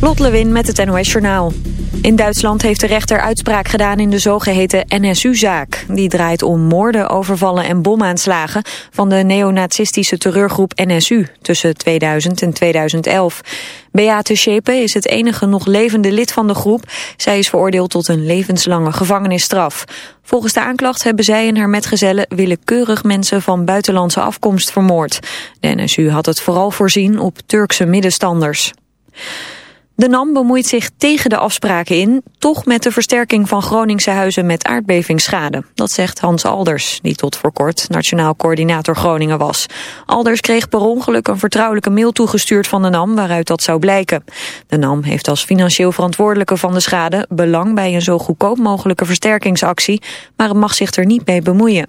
Lot Lewin met het NOS Journaal. In Duitsland heeft de rechter uitspraak gedaan in de zogeheten NSU-zaak. Die draait om moorden, overvallen en bomaanslagen van de neonazistische terreurgroep NSU tussen 2000 en 2011. Beate Schepe is het enige nog levende lid van de groep. Zij is veroordeeld tot een levenslange gevangenisstraf. Volgens de aanklacht hebben zij en haar metgezellen willekeurig mensen van buitenlandse afkomst vermoord. De NSU had het vooral voorzien op Turkse middenstanders. De NAM bemoeit zich tegen de afspraken in, toch met de versterking van Groningse huizen met aardbevingsschade. Dat zegt Hans Alders, die tot voor kort Nationaal Coördinator Groningen was. Alders kreeg per ongeluk een vertrouwelijke mail toegestuurd van de NAM waaruit dat zou blijken. De NAM heeft als financieel verantwoordelijke van de schade belang bij een zo goedkoop mogelijke versterkingsactie, maar het mag zich er niet mee bemoeien.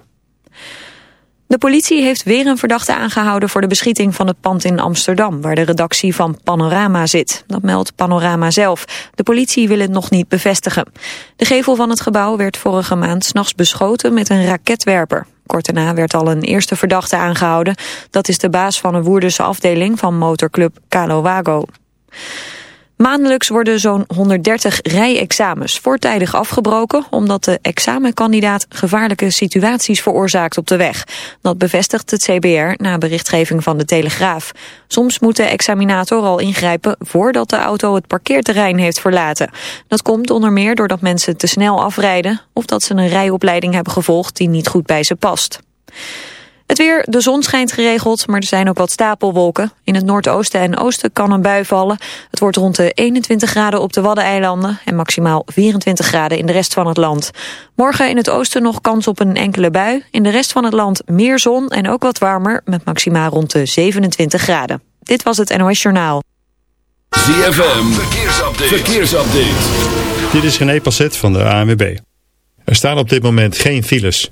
De politie heeft weer een verdachte aangehouden voor de beschieting van het pand in Amsterdam, waar de redactie van Panorama zit. Dat meldt Panorama zelf. De politie wil het nog niet bevestigen. De gevel van het gebouw werd vorige maand s'nachts beschoten met een raketwerper. Kort daarna werd al een eerste verdachte aangehouden. Dat is de baas van een Woerdense afdeling van motorclub Calo Wago. Maandelijks worden zo'n 130 rijexamens voortijdig afgebroken... omdat de examenkandidaat gevaarlijke situaties veroorzaakt op de weg. Dat bevestigt het CBR na berichtgeving van de Telegraaf. Soms moet de examinator al ingrijpen voordat de auto het parkeerterrein heeft verlaten. Dat komt onder meer doordat mensen te snel afrijden... of dat ze een rijopleiding hebben gevolgd die niet goed bij ze past. Het weer, de zon schijnt geregeld, maar er zijn ook wat stapelwolken. In het noordoosten en oosten kan een bui vallen. Het wordt rond de 21 graden op de Waddeneilanden... en maximaal 24 graden in de rest van het land. Morgen in het oosten nog kans op een enkele bui. In de rest van het land meer zon en ook wat warmer... met maximaal rond de 27 graden. Dit was het NOS Journaal. ZFM, verkeersupdate. verkeersupdate. Dit is René Passet van de ANWB. Er staan op dit moment geen files...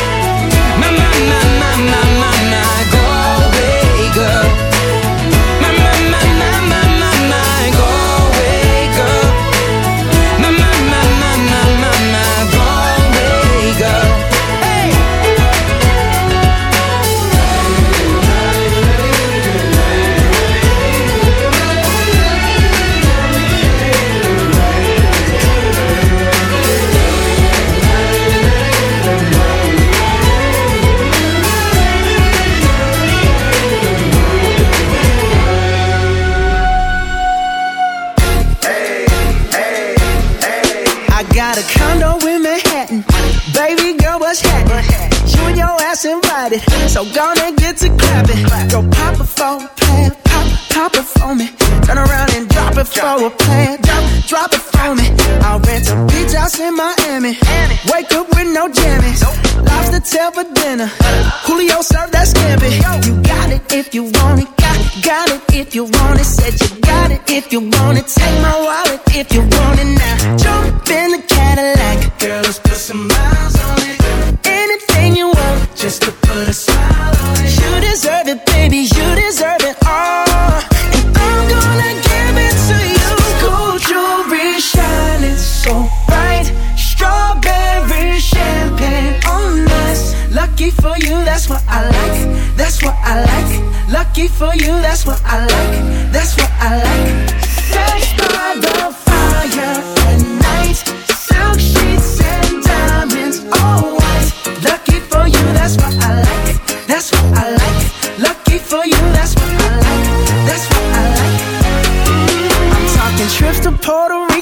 my, my, my.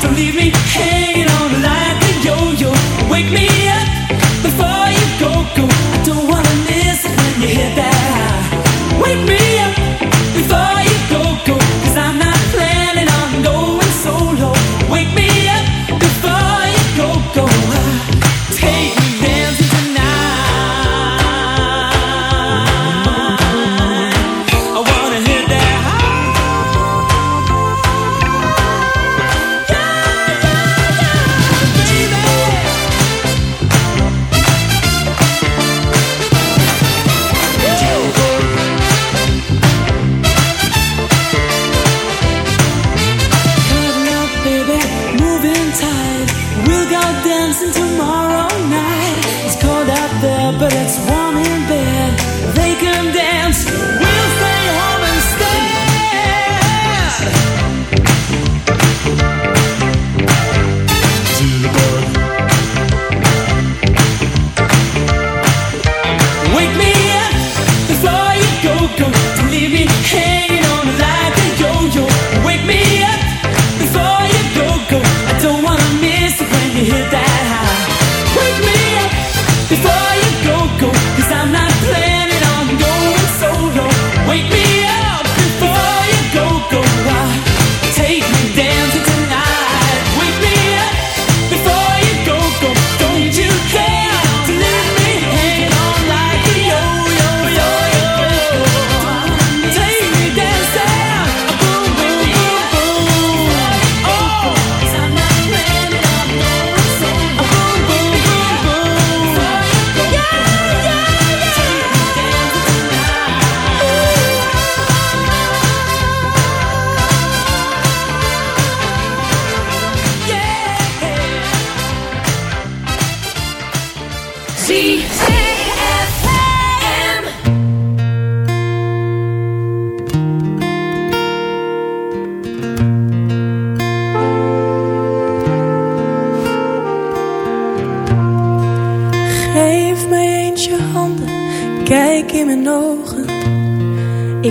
Don't leave me hanging on.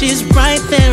she's right there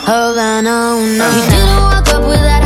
Havana, oh no. You didn't walk up without. that.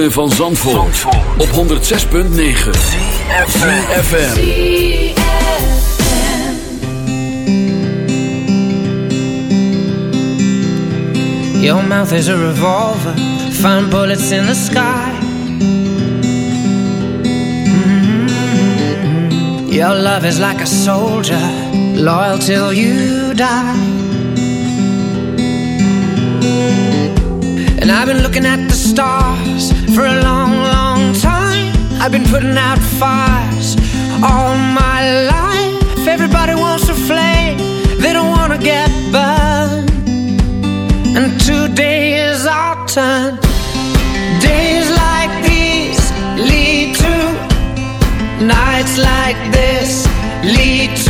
ritme van Zandvoort, op 106.9 CFFM Your mouth is a revolver, find bullets in the sky. Mhm. Your love is like a soldier, loyal till you die. And I've been looking at the stars for a long, long time. I've been putting out fires all my life. Everybody wants a flame, they don't wanna get burned. And today is our turn. Days like these lead to nights like this lead to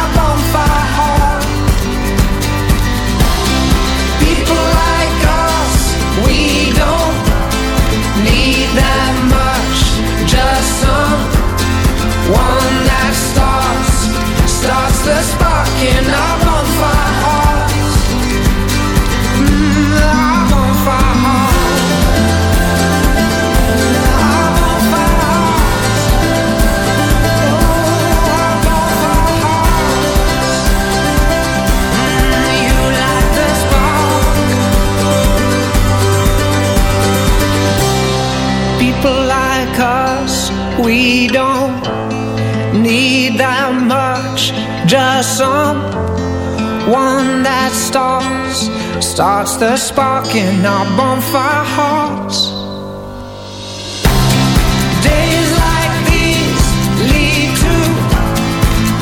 the spark in our bonfire hearts. Mm, our bonfire hearts. Our bonfire hearts. Oh, our bonfire hearts. You light the spark. People like us, we don't someone that starts, starts the spark in our bonfire hearts. Days like these lead to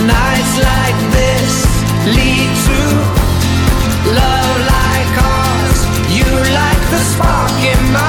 nights like this lead to love like ours. You like the spark in my